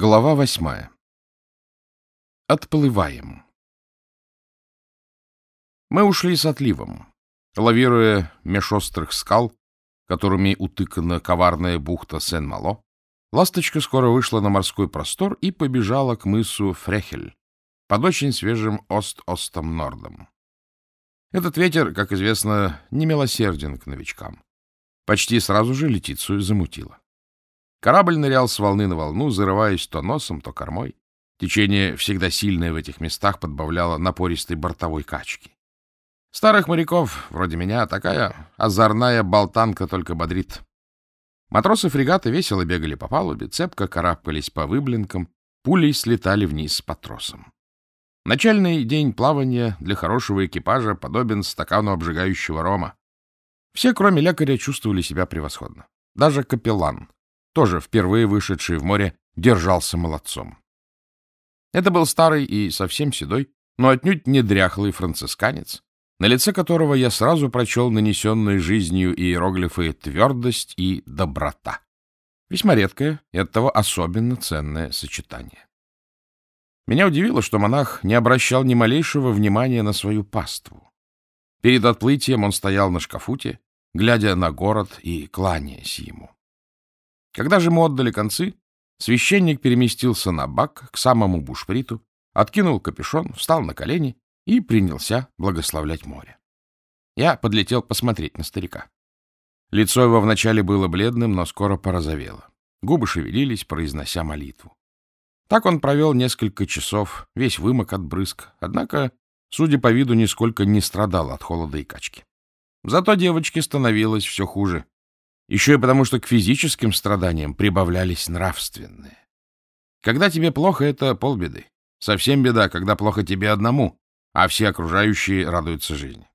Глава восьмая. Отплываем. Мы ушли с отливом, лавируя меж острых скал, которыми утыкана коварная бухта Сен-Мало. Ласточка скоро вышла на морской простор и побежала к мысу Фрехель под очень свежим Ост-Остом-Нордом. Этот ветер, как известно, не милосерден к новичкам. Почти сразу же Летицию замутило. Корабль нырял с волны на волну, зарываясь то носом, то кормой. Течение, всегда сильное в этих местах, подбавляло напористой бортовой качки. Старых моряков, вроде меня, такая озорная болтанка только бодрит. Матросы фрегата весело бегали по палубе, цепко карабкались по выблинкам, пулей слетали вниз по тросам. Начальный день плавания для хорошего экипажа подобен стакану обжигающего рома. Все, кроме лекаря, чувствовали себя превосходно. Даже капеллан, тоже впервые вышедший в море, держался молодцом. Это был старый и совсем седой, но отнюдь не дряхлый францисканец, на лице которого я сразу прочел нанесенные жизнью иероглифы «твердость» и «доброта». Весьма редкое и оттого особенно ценное сочетание. Меня удивило, что монах не обращал ни малейшего внимания на свою паству. Перед отплытием он стоял на шкафуте, глядя на город и кланяясь ему. Когда же мы отдали концы, священник переместился на бак к самому бушприту, откинул капюшон, встал на колени и принялся благословлять море. Я подлетел посмотреть на старика. Лицо его вначале было бледным, но скоро порозовело. Губы шевелились, произнося молитву. Так он провел несколько часов, весь вымок от брызг, однако, судя по виду, нисколько не страдал от холода и качки. Зато девочке становилось все хуже. Еще и потому, что к физическим страданиям прибавлялись нравственные. Когда тебе плохо, это полбеды. Совсем беда, когда плохо тебе одному, а все окружающие радуются жизни.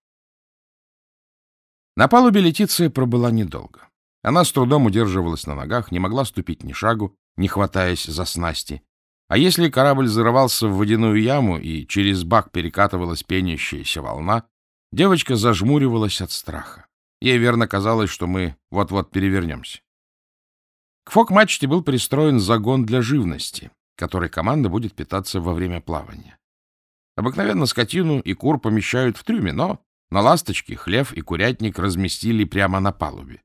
На палубе Летиция пробыла недолго. Она с трудом удерживалась на ногах, не могла ступить ни шагу, не хватаясь за снасти. А если корабль зарывался в водяную яму и через бак перекатывалась пенящаяся волна, девочка зажмуривалась от страха. Ей верно казалось, что мы вот-вот перевернемся. К фок-мачте был пристроен загон для живности, который команда будет питаться во время плавания. Обыкновенно скотину и кур помещают в трюме, но на ласточке хлев и курятник разместили прямо на палубе.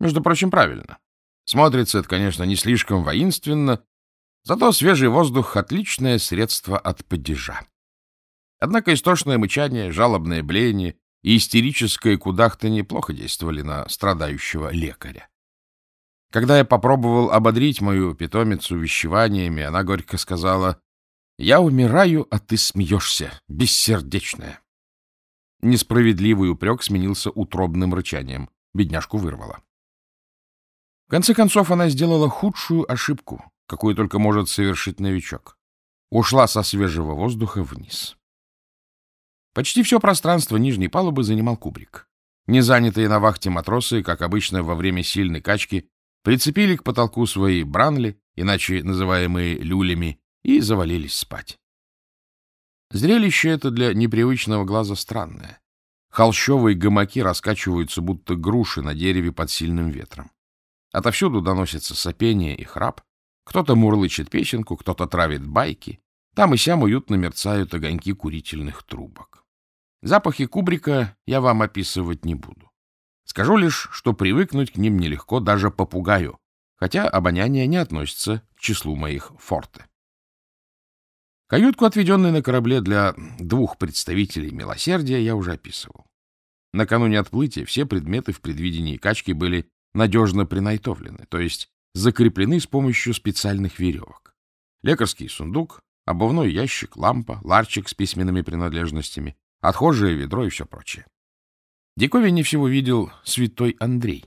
Между прочим, правильно. Смотрится это, конечно, не слишком воинственно, зато свежий воздух — отличное средство от падежа. Однако истошное мычание, жалобное блеяние и истерическое кудахта неплохо действовали на страдающего лекаря. Когда я попробовал ободрить мою питомицу вещеваниями, она горько сказала, «Я умираю, а ты смеешься, бессердечная». Несправедливый упрек сменился утробным рычанием. Бедняжку вырвало. В конце концов, она сделала худшую ошибку, какую только может совершить новичок. Ушла со свежего воздуха вниз. Почти все пространство нижней палубы занимал кубрик. Незанятые на вахте матросы, как обычно во время сильной качки, прицепили к потолку свои бранли, иначе называемые люлями, и завалились спать. Зрелище это для непривычного глаза странное. Холщовые гамаки раскачиваются, будто груши на дереве под сильным ветром. Отовсюду доносится сопение и храп. Кто-то мурлычет песенку, кто-то травит байки. Там и сям уютно мерцают огоньки курительных трубок. Запахи кубрика я вам описывать не буду. Скажу лишь, что привыкнуть к ним нелегко даже попугаю, хотя обоняние не относится к числу моих форте. Каютку, отведенную на корабле для двух представителей милосердия, я уже описывал. Накануне отплытия все предметы в предвидении качки были надежно принайтовлены, то есть закреплены с помощью специальных веревок. Лекарский сундук, обувной ящик, лампа, ларчик с письменными принадлежностями, отхожее ведро и все прочее. Диковиннее всего видел святой Андрей,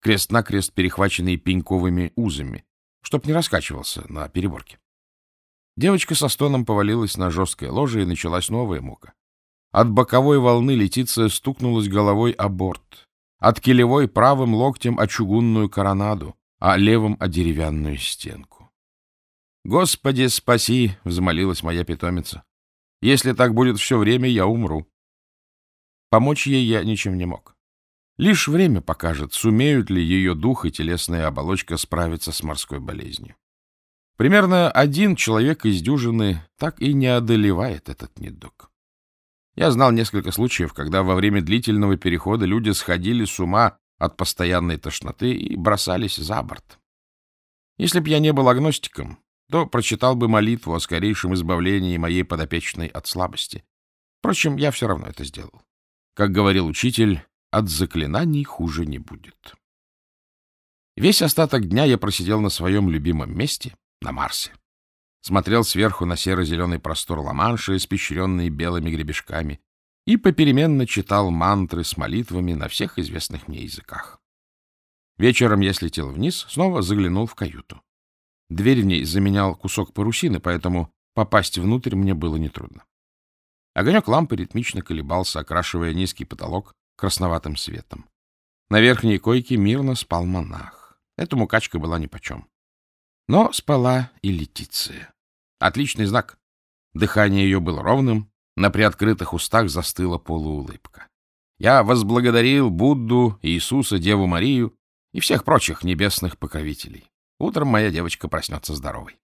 крест-накрест перехваченный пеньковыми узами, чтоб не раскачивался на переборке. Девочка со стоном повалилась на жесткое ложе, и началась новая мука. От боковой волны летиция стукнулась головой о борт, от килевой правым локтем о чугунную коронаду, а левым о деревянную стенку. «Господи, спаси!» — взмолилась моя питомица. Если так будет все время, я умру. Помочь ей я ничем не мог. Лишь время покажет, сумеют ли ее дух и телесная оболочка справиться с морской болезнью. Примерно один человек из дюжины так и не одолевает этот недуг. Я знал несколько случаев, когда во время длительного перехода люди сходили с ума от постоянной тошноты и бросались за борт. Если б я не был агностиком, то прочитал бы молитву о скорейшем избавлении моей подопечной от слабости. Впрочем, я все равно это сделал. Как говорил учитель, от заклинаний хуже не будет. Весь остаток дня я просидел на своем любимом месте, на Марсе. Смотрел сверху на серо-зеленый простор Ла-Манша, испещренный белыми гребешками, и попеременно читал мантры с молитвами на всех известных мне языках. Вечером я слетел вниз, снова заглянул в каюту. Дверь в ней заменял кусок парусины, поэтому попасть внутрь мне было нетрудно. Огонек лампы ритмично колебался, окрашивая низкий потолок красноватым светом. На верхней койке мирно спал монах. Этому качка была нипочем. Но спала и Летиция. Отличный знак. Дыхание ее было ровным, на приоткрытых устах застыла полуулыбка. Я возблагодарил Будду, Иисуса, Деву Марию и всех прочих небесных покровителей. Утром моя девочка проснется здоровой.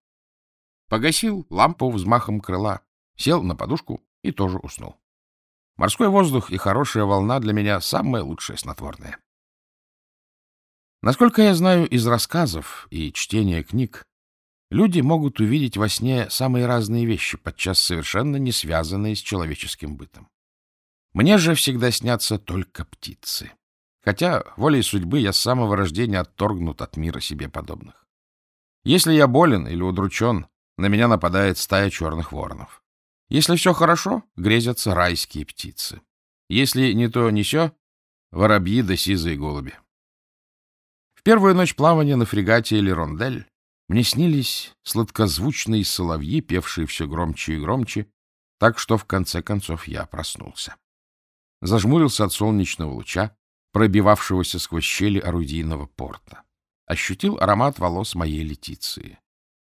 Погасил лампу взмахом крыла, сел на подушку и тоже уснул. Морской воздух и хорошая волна для меня самое лучшее снотворное. Насколько я знаю из рассказов и чтения книг, люди могут увидеть во сне самые разные вещи, подчас совершенно не связанные с человеческим бытом. Мне же всегда снятся только птицы. Хотя волей судьбы я с самого рождения отторгнут от мира себе подобных. Если я болен или удручен, на меня нападает стая черных воронов. Если все хорошо, грезятся райские птицы. Если не то, не сё, воробьи да сизые голуби. В первую ночь плавания на фрегате Лерондель мне снились сладкозвучные соловьи, певшие все громче и громче, так что в конце концов я проснулся. Зажмурился от солнечного луча, пробивавшегося сквозь щели орудийного порта. Ощутил аромат волос моей Летиции.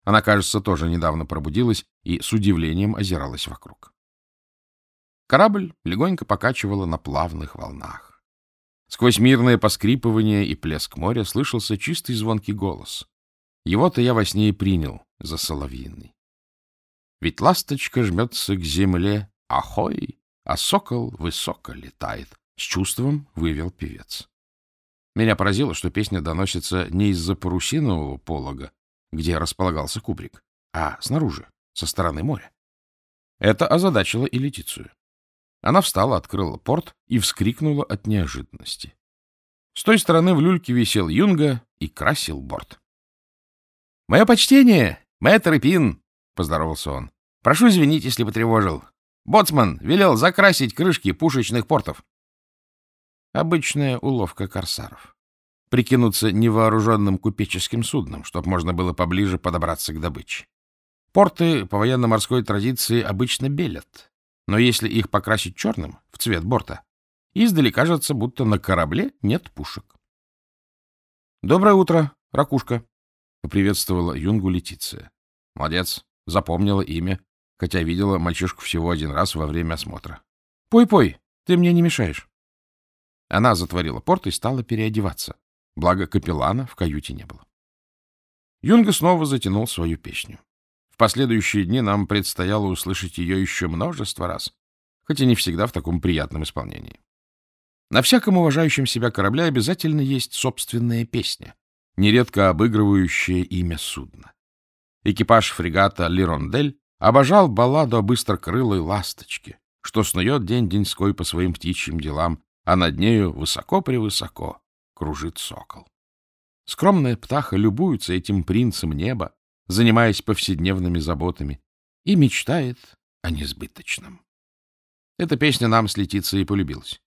Она, кажется, тоже недавно пробудилась и с удивлением озиралась вокруг. Корабль легонько покачивала на плавных волнах. Сквозь мирное поскрипывание и плеск моря слышался чистый звонкий голос. Его-то я во сне и принял за соловьиный. Ведь ласточка жмется к земле, ахой, а сокол высоко летает. С чувством вывел певец. Меня поразило, что песня доносится не из-за парусинового полога, где располагался кубрик, а снаружи, со стороны моря. Это озадачило и Летицию. Она встала, открыла порт и вскрикнула от неожиданности. С той стороны в люльке висел юнга и красил борт. — Мое почтение, мэтр Пин! — поздоровался он. — Прошу извинить, если потревожил. Боцман велел закрасить крышки пушечных портов. Обычная уловка корсаров прикинуться невооруженным купеческим судном, чтобы можно было поближе подобраться к добыче. Порты по военно-морской традиции обычно белят, но если их покрасить черным, в цвет борта, издали кажется, будто на корабле нет пушек. — Доброе утро, ракушка! — поприветствовала Юнгу Летиция. — Молодец, запомнила имя, хотя видела мальчишку всего один раз во время осмотра. «Пой, — Пой-пой, ты мне не мешаешь. Она затворила порт и стала переодеваться. Благо капеллана в каюте не было. Юнга снова затянул свою песню. В последующие дни нам предстояло услышать ее еще множество раз, хотя не всегда в таком приятном исполнении. На всяком уважающем себя корабле обязательно есть собственная песня, нередко обыгрывающая имя судна. Экипаж фрегата «Лирондель» обожал балладу о быстрокрылой ласточке, что снует день-деньской по своим птичьим делам, а над нею высоко-превысоко кружит сокол. Скромная птаха любуется этим принцем неба, занимаясь повседневными заботами, и мечтает о несбыточном. Эта песня нам с Летицией полюбилась.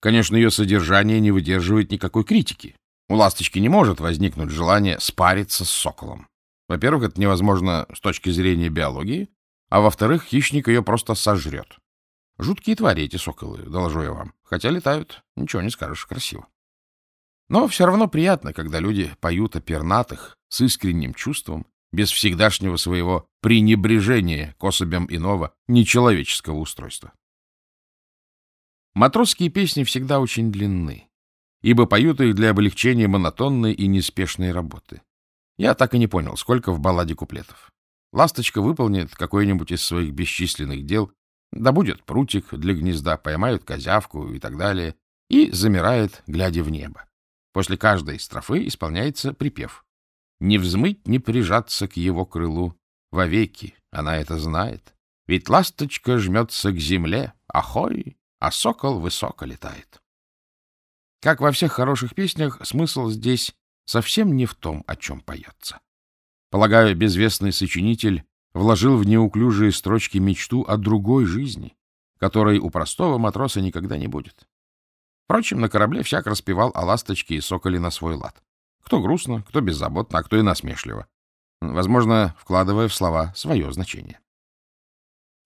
Конечно, ее содержание не выдерживает никакой критики. У ласточки не может возникнуть желание спариться с соколом. Во-первых, это невозможно с точки зрения биологии, а во-вторых, хищник ее просто сожрет. Жуткие твари эти соколы, доложу я вам. Хотя летают, ничего не скажешь, красиво. Но все равно приятно, когда люди поют о пернатых с искренним чувством, без всегдашнего своего пренебрежения к особям иного нечеловеческого устройства. Матросские песни всегда очень длинны, ибо поют их для облегчения монотонной и неспешной работы. Я так и не понял, сколько в балладе куплетов. Ласточка выполнит какое-нибудь из своих бесчисленных дел, добудет прутик для гнезда, поймает козявку и так далее, и замирает, глядя в небо. После каждой строфы исполняется припев. «Не взмыть, не прижаться к его крылу. Вовеки она это знает. Ведь ласточка жмется к земле, ахой, а сокол высоко летает». Как во всех хороших песнях, смысл здесь совсем не в том, о чем поется. Полагаю, безвестный сочинитель вложил в неуклюжие строчки мечту о другой жизни, которой у простого матроса никогда не будет. Впрочем, на корабле всяк распевал о ласточке и соколе на свой лад. Кто грустно, кто беззаботно, а кто и насмешливо. Возможно, вкладывая в слова свое значение.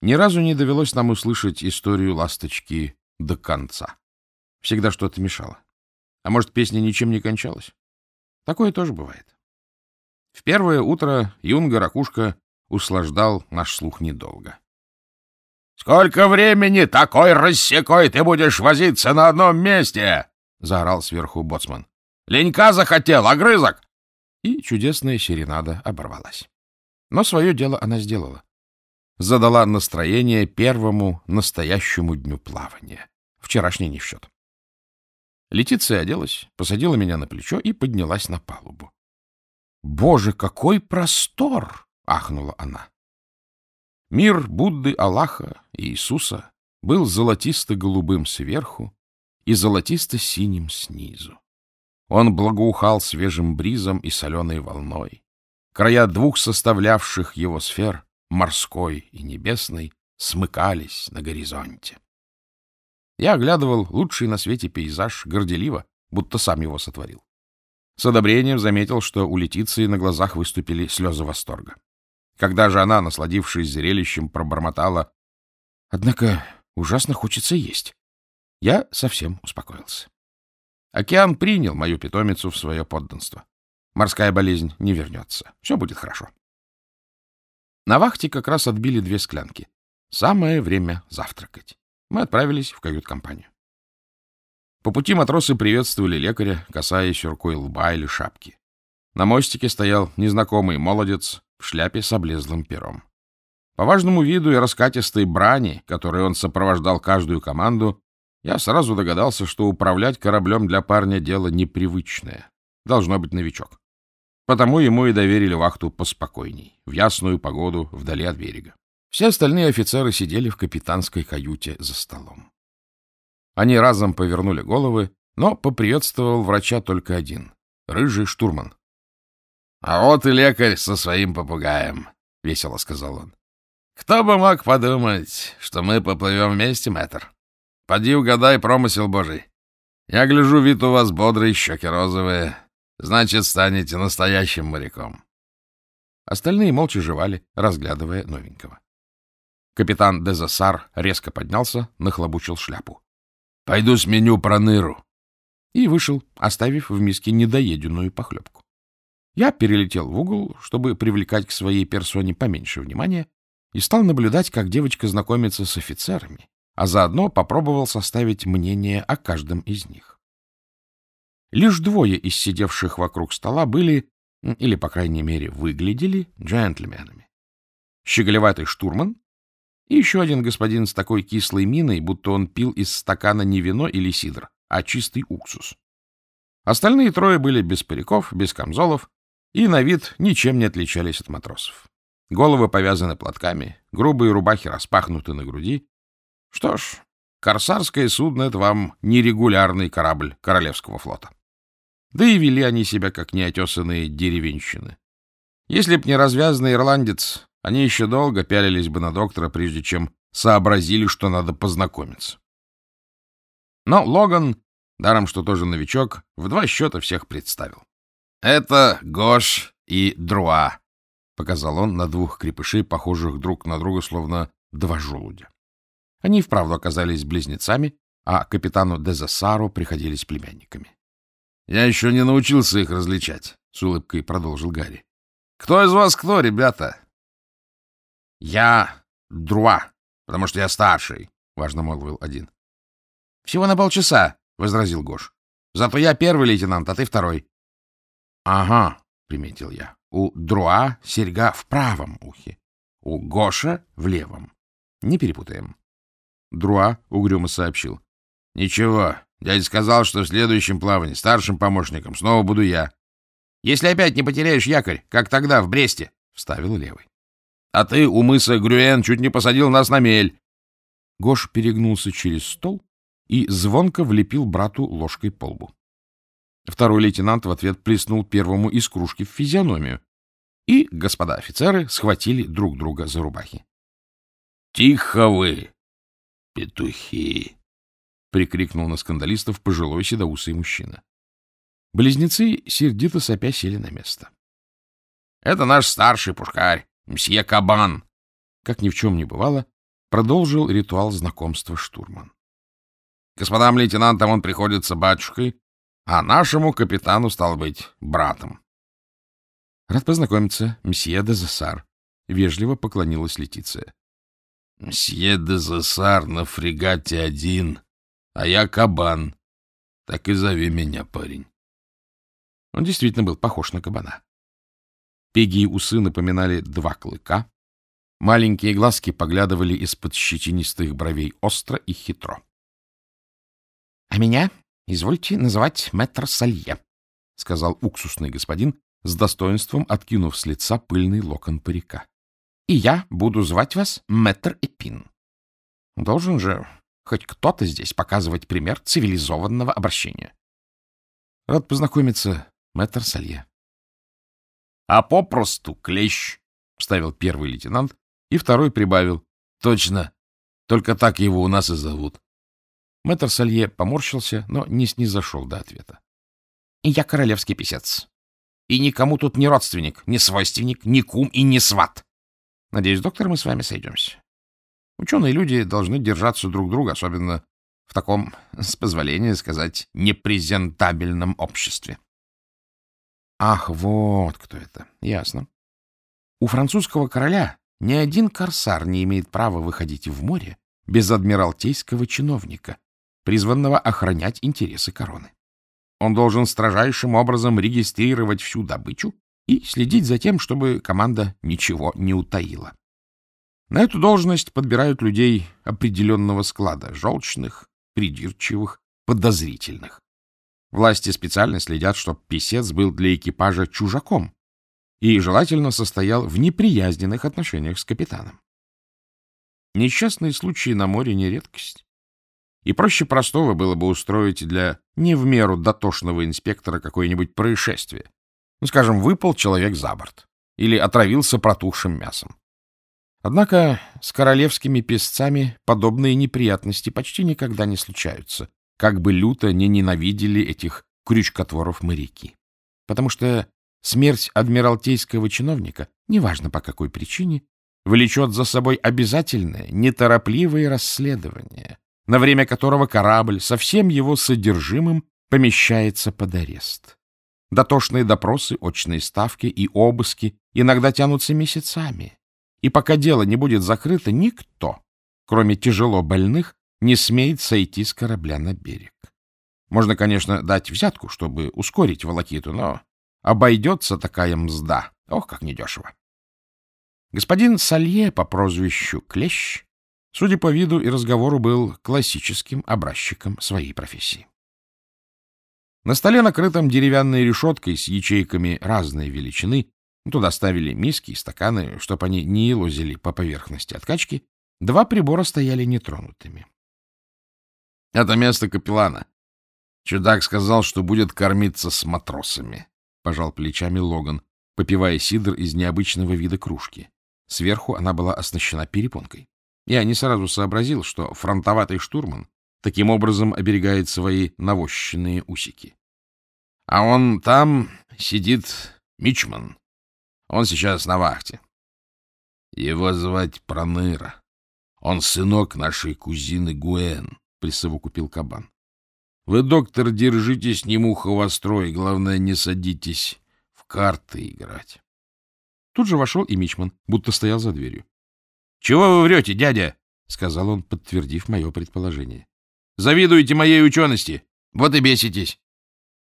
Ни разу не довелось нам услышать историю ласточки до конца. Всегда что-то мешало. А может, песня ничем не кончалась? Такое тоже бывает. В первое утро юнга Ракушка услаждал наш слух недолго. — Сколько времени такой рассекой ты будешь возиться на одном месте? — заорал сверху боцман. — Ленька захотел, огрызок! И чудесная серенада оборвалась. Но свое дело она сделала. Задала настроение первому настоящему дню плавания. Вчерашний не в счет. Летиция оделась, посадила меня на плечо и поднялась на палубу. — Боже, какой простор! — ахнула она. Мир Будды, Аллаха и Иисуса был золотисто-голубым сверху и золотисто-синим снизу. Он благоухал свежим бризом и соленой волной. Края двух составлявших его сфер, морской и небесной, смыкались на горизонте. Я оглядывал лучший на свете пейзаж горделиво, будто сам его сотворил. С одобрением заметил, что у Летиции на глазах выступили слезы восторга. Когда же она, насладившись зрелищем, пробормотала «Однако ужасно хочется есть», я совсем успокоился. Океан принял мою питомицу в свое подданство. Морская болезнь не вернется. Все будет хорошо. На вахте как раз отбили две склянки. Самое время завтракать. Мы отправились в кают-компанию. По пути матросы приветствовали лекаря, касаясь рукой лба или шапки. На мостике стоял незнакомый молодец в шляпе с облезлым пером. По важному виду и раскатистой брани, которой он сопровождал каждую команду, я сразу догадался, что управлять кораблем для парня дело непривычное. Должно быть новичок. Потому ему и доверили вахту поспокойней, в ясную погоду, вдали от берега. Все остальные офицеры сидели в капитанской каюте за столом. Они разом повернули головы, но поприветствовал врача только один — рыжий штурман. — А вот и лекарь со своим попугаем, — весело сказал он. — Кто бы мог подумать, что мы поплывем вместе, мэтр? Поди угадай промысел божий. Я гляжу, вид у вас бодрый, щеки розовые. Значит, станете настоящим моряком. Остальные молча жевали, разглядывая новенького. Капитан Дезасар резко поднялся, нахлобучил шляпу. — Пойду сменю проныру. И вышел, оставив в миске недоеденную похлебку. Я перелетел в угол, чтобы привлекать к своей персоне поменьше внимания, и стал наблюдать, как девочка знакомится с офицерами, а заодно попробовал составить мнение о каждом из них. Лишь двое из сидевших вокруг стола были, или, по крайней мере, выглядели джентльменами. Щеголеватый штурман и еще один господин с такой кислой миной, будто он пил из стакана не вино или сидр, а чистый уксус. Остальные трое были без париков, без камзолов и на вид ничем не отличались от матросов. Головы повязаны платками, грубые рубахи распахнуты на груди. Что ж, корсарское судно — это вам нерегулярный корабль Королевского флота. Да и вели они себя, как неотесанные деревенщины. Если б не развязанный ирландец, они еще долго пялились бы на доктора, прежде чем сообразили, что надо познакомиться. Но Логан, даром что тоже новичок, в два счета всех представил. — Это Гош и Друа, — показал он на двух крепышей, похожих друг на друга, словно два желудя. Они вправду оказались близнецами, а капитану Дезасару приходились племянниками. — Я еще не научился их различать, — с улыбкой продолжил Гарри. — Кто из вас кто, ребята? — Я Друа, потому что я старший, — важно молвил один. — Всего на полчаса, — возразил Гош. — Зато я первый лейтенант, а ты второй. — Ага, — приметил я. У Друа серьга в правом ухе, у Гоша — в левом. Не перепутаем. Друа угрюмо сообщил. — Ничего, дядя сказал, что в следующем плавании старшим помощником снова буду я. — Если опять не потеряешь якорь, как тогда в Бресте, — вставил левый. — А ты у мыса Грюэн чуть не посадил нас на мель. Гош перегнулся через стол и звонко влепил брату ложкой по лбу. Второй лейтенант в ответ плеснул первому из кружки в физиономию, и господа офицеры схватили друг друга за рубахи. — Тихо вы, петухи! — прикрикнул на скандалистов пожилой седоусый мужчина. Близнецы сердито сопя сели на место. — Это наш старший пушкарь, мсье Кабан! Как ни в чем не бывало, продолжил ритуал знакомства штурман. Господам лейтенантам он приходится батюшкой, а нашему капитану, стал быть, братом. — Рад познакомиться, мсье де Зессар. Вежливо поклонилась Летиция. — Мсье де Зессар на фрегате один, а я кабан. Так и зови меня, парень. Он действительно был похож на кабана. Пеги и усы напоминали два клыка. Маленькие глазки поглядывали из-под щетинистых бровей остро и хитро. — А меня Извольте называть мэтр Салье, — сказал уксусный господин, с достоинством откинув с лица пыльный локон парика. — И я буду звать вас мэтр Эпин. Должен же хоть кто-то здесь показывать пример цивилизованного обращения. — Рад познакомиться, мэтр Салье. — А попросту клещ, — вставил первый лейтенант, и второй прибавил. — Точно, только так его у нас и зовут. Мэтр Салье поморщился, но не снизошел до ответа. — Я королевский писец. И никому тут не родственник, не свойственник, не кум и не сват. Надеюсь, доктор, мы с вами сойдемся. Ученые люди должны держаться друг друга, особенно в таком, с позволения сказать, непрезентабельном обществе. Ах, вот кто это. Ясно. У французского короля ни один корсар не имеет права выходить в море без адмиралтейского чиновника, призванного охранять интересы короны. Он должен строжайшим образом регистрировать всю добычу и следить за тем, чтобы команда ничего не утаила. На эту должность подбирают людей определенного склада, желчных, придирчивых, подозрительных. Власти специально следят, чтобы писец был для экипажа чужаком и желательно состоял в неприязненных отношениях с капитаном. Несчастные случаи на море не редкость. И проще простого было бы устроить для не в меру дотошного инспектора какое-нибудь происшествие. Ну, скажем, выпал человек за борт или отравился протухшим мясом. Однако с королевскими песцами подобные неприятности почти никогда не случаются, как бы люто не ненавидели этих крючкотворов моряки. Потому что смерть адмиралтейского чиновника, неважно по какой причине, влечет за собой обязательное, неторопливое расследование, на время которого корабль со всем его содержимым помещается под арест. Дотошные допросы, очные ставки и обыски иногда тянутся месяцами. И пока дело не будет закрыто, никто, кроме тяжело больных, не смеет сойти с корабля на берег. Можно, конечно, дать взятку, чтобы ускорить волокиту, но обойдется такая мзда. Ох, как недешево. Господин Салье по прозвищу Клещ Судя по виду и разговору, был классическим образчиком своей профессии. На столе, накрытом деревянной решеткой с ячейками разной величины, туда ставили миски и стаканы, чтобы они не елозили по поверхности откачки, два прибора стояли нетронутыми. — Это место капеллана. Чудак сказал, что будет кормиться с матросами, — пожал плечами Логан, попивая сидр из необычного вида кружки. Сверху она была оснащена перепонкой. Я не сразу сообразил, что фронтоватый штурман таким образом оберегает свои навощенные усики. А он там сидит Мичман. Он сейчас на вахте. Его звать Проныра. Он сынок нашей кузины Гуэн, — присовокупил кабан. Вы, доктор, держите с ним ухо востро, и, главное, не садитесь в карты играть. Тут же вошел и Мичман, будто стоял за дверью. — Чего вы врете, дядя? — сказал он, подтвердив мое предположение. — Завидуете моей учености. Вот и беситесь.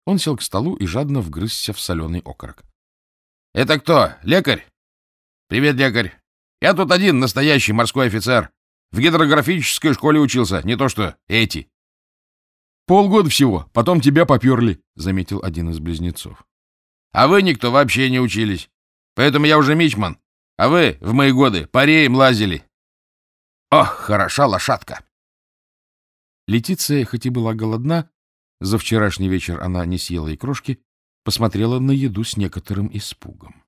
Он сел к столу и жадно вгрызся в соленый окорок. — Это кто? Лекарь? — Привет, лекарь. Я тут один настоящий морской офицер. В гидрографической школе учился, не то что эти. — Полгода всего, потом тебя поперли, — заметил один из близнецов. — А вы никто вообще не учились. Поэтому я уже мичман. А вы в мои годы пареем лазили. Ох, хороша лошадка! Летиция, хоть и была голодна, за вчерашний вечер она не съела и крошки, посмотрела на еду с некоторым испугом.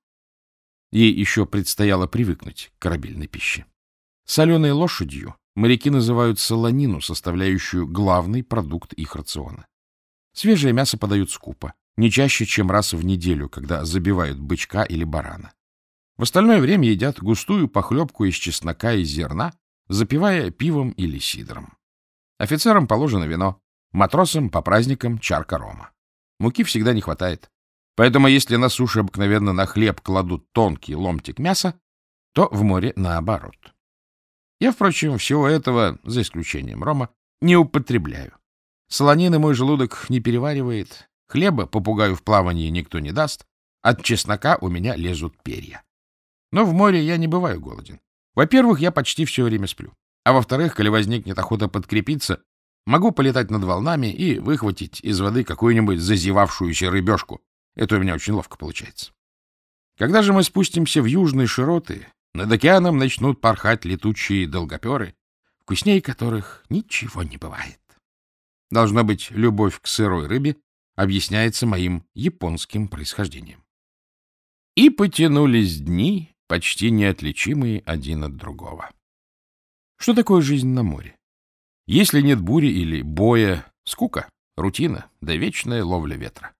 Ей еще предстояло привыкнуть к корабельной пище. Соленой лошадью моряки называют солонину, составляющую главный продукт их рациона. Свежее мясо подают скупо, не чаще, чем раз в неделю, когда забивают бычка или барана. В остальное время едят густую похлебку из чеснока и зерна, запивая пивом или сидром. Офицерам положено вино, матросам по праздникам чарка рома. Муки всегда не хватает. Поэтому если на суше обыкновенно на хлеб кладут тонкий ломтик мяса, то в море наоборот. Я, впрочем, всего этого, за исключением рома, не употребляю. Солонины мой желудок не переваривает, хлеба попугаю в плавании никто не даст, от чеснока у меня лезут перья. Но в море я не бываю голоден. Во-первых, я почти все время сплю. А во-вторых, коли возникнет охота подкрепиться, могу полетать над волнами и выхватить из воды какую-нибудь зазевавшуюся рыбешку, это у меня очень ловко получается. Когда же мы спустимся в южные широты, над океаном начнут порхать летучие долгоперы, вкуснее которых ничего не бывает. Должно быть, любовь к сырой рыбе объясняется моим японским происхождением. И потянулись дни, почти неотличимые один от другого. Что такое жизнь на море? Если нет бури или боя, скука, рутина, да вечная ловля ветра.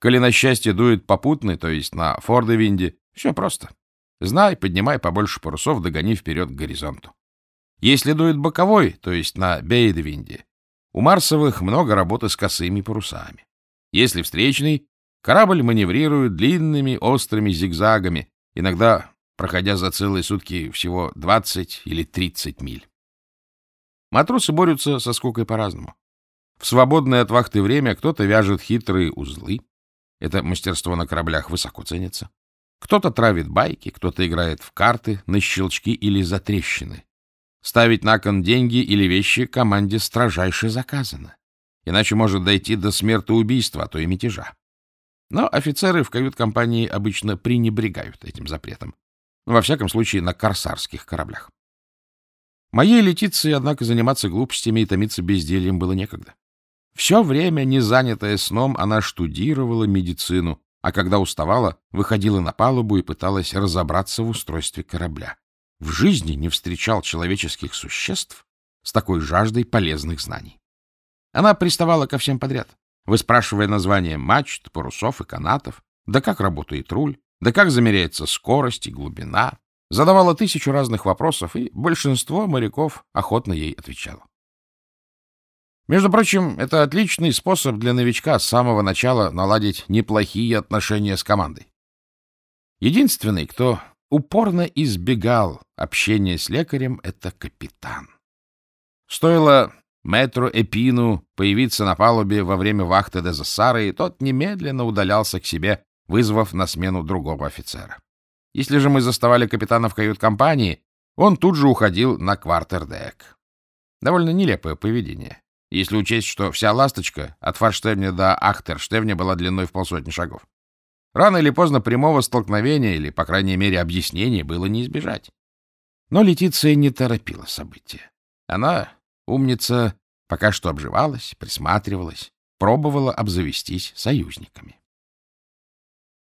Коли на счастье дует попутный, то есть на фордовинде, все просто. Знай, поднимай побольше парусов, догони вперед к горизонту. Если дует боковой, то есть на бейдвинде, у Марсовых много работы с косыми парусами. Если встречный, корабль маневрирует длинными острыми зигзагами, иногда проходя за целые сутки всего 20 или 30 миль. Матросы борются со скукой по-разному. В свободное от вахты время кто-то вяжет хитрые узлы, это мастерство на кораблях высоко ценится. Кто-то травит байки, кто-то играет в карты, на щелчки или затрещины. Ставить на кон деньги или вещи команде строжайше заказано. Иначе может дойти до смертоубийства, а то и мятежа. Но офицеры в кают-компании обычно пренебрегают этим запретом. Во всяком случае, на корсарских кораблях. Моей Летиции, однако, заниматься глупостями и томиться бездельем было некогда. Все время, не занятое сном, она штудировала медицину, а когда уставала, выходила на палубу и пыталась разобраться в устройстве корабля. В жизни не встречал человеческих существ с такой жаждой полезных знаний. Она приставала ко всем подряд, выспрашивая названия мачт, парусов и канатов, да как работает руль, да как замеряется скорость и глубина, задавала тысячу разных вопросов, и большинство моряков охотно ей отвечало. Между прочим, это отличный способ для новичка с самого начала наладить неплохие отношения с командой. Единственный, кто упорно избегал общения с лекарем, это капитан. Стоило мэтру Эпину появиться на палубе во время вахты Дезассары, и тот немедленно удалялся к себе, вызвав на смену другого офицера. Если же мы заставали капитана в кают-компании, он тут же уходил на квартердек. Довольно нелепое поведение если учесть, что вся ласточка от форштевня до ахтерштевня была длиной в полсотни шагов. Рано или поздно прямого столкновения или, по крайней мере, объяснения было не избежать. Но Летиция не торопила события. Она, умница, пока что обживалась, присматривалась, пробовала обзавестись союзниками.